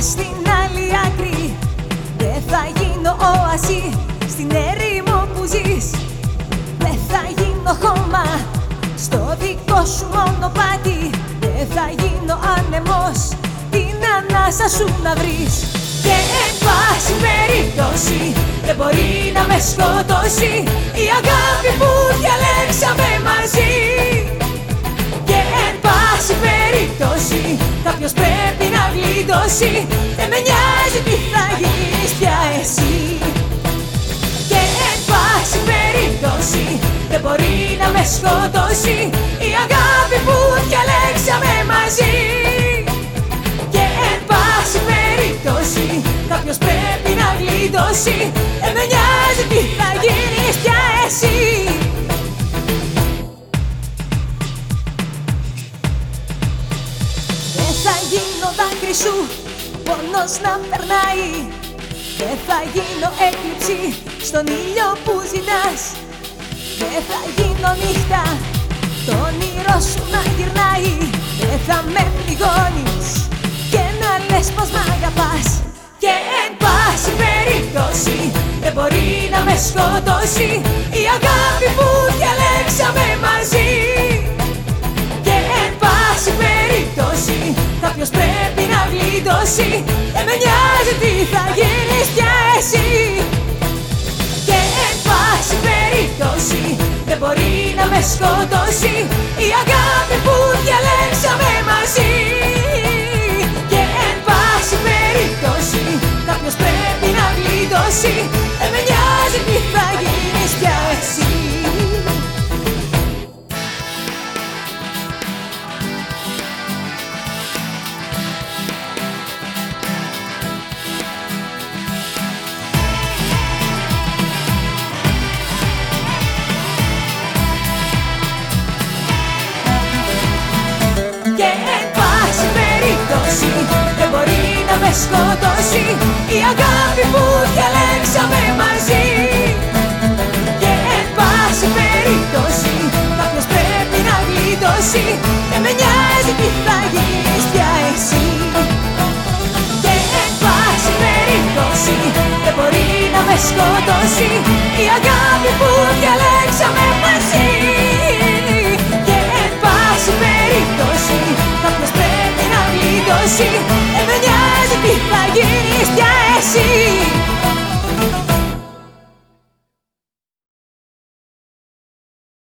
Στην άλλη άκρη. Δεν θα γίνω όαση στην έρημο που ζεις. Δεν θα γίνω χώμα στο δικό σου μονοπάτι. Δεν θα γίνω άνεμος την ανάσα σου να βρεις. Και εν πάση περιπτώσει δεν μπορεί να με σκοτώσει η αγάπη που διαλέξαμε. Γλιτώσει Δεν με νοιάζει τι θα γίνεις πια εσύ. Και εν πάση περιπτώσει δεν μπορεί να με σκοτώσει Η αγάπη που διαλέξαμε μαζί. Και εν πάση περιπτώσει κάποιος πρέπει να γλιτώσει Δεν με νοιάζει τι θα γίνεις θα γίνω δάκρυ σου, πόνος να περνάει. Δεν θα γίνω έκλειψη στον ήλιο που ζητάς. Δεν θα γίνω νύχτα, το όνειρό σου να γυρνάει. Δεν θα με πληγώνεις και να λες πως μ' αγαπάς. Και εν πάση περίπτωση δεν μπορεί να με σκοτώσει. Η αγάπη που διαλέξαμε μαζί γλιτώσει Δεν με νοιάζει τι θα γίνεις πια εσύ. Και εν πάση περίπτωση δεν μπορεί να με σκοτώσει Η αγάπη που διαλέξαμε μαζί σκοτώσει. Η αγάπη που διαλέξαμε μαζί. Και εν πάση περίπτωση κάποιος πρέπει να γλιτώσει